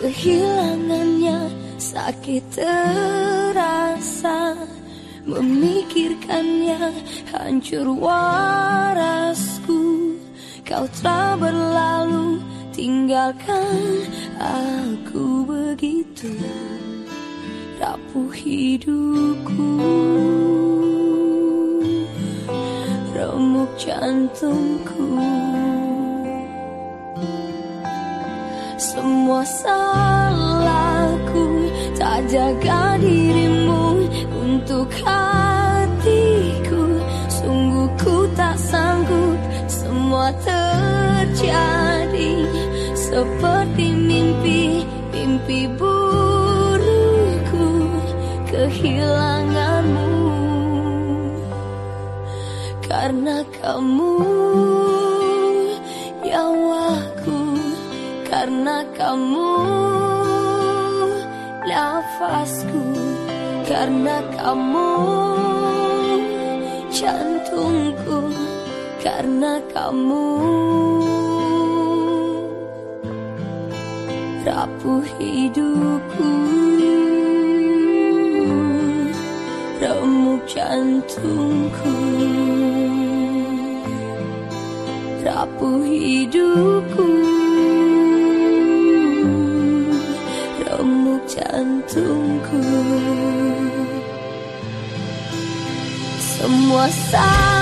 kehilangannya sakit terasa Memikirkannya hancur warasku. Kau telah berlalu tinggalkan aku begitu. Rapuh hidupku. Remuk jantungku Semua salahku. Tak jaga dirimu untuk hatiku. Sungguh ku tak sanggup. Semua terjadi Seperti mimpi, mimpi burukku. Kehilanganmu. Karena kamu Karena kamu nafasku karena kamu jantungku karena kamu. Rapuh hidupku remuk jantungku. Rapuh hidupku semua salahku